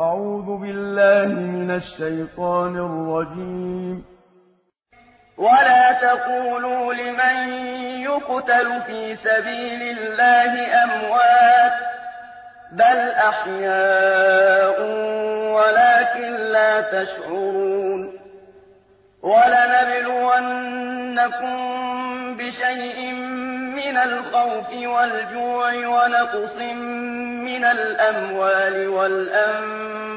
أعوذ بالله من الشيطان الرجيم. ولا تقولوا لمن يقتل في سبيل الله أموات بل أحياء ولكن لا تشعرون. ولنبلونكم بشيء من الخوف والجوع ونقص من الأموال والأنفس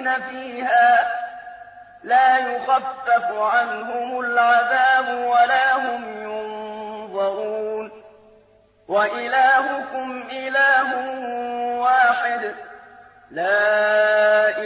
خالدين فيها لا يخفف عنهم العذاب ولا هم ينظرون. وإلهكم إله واحد. لا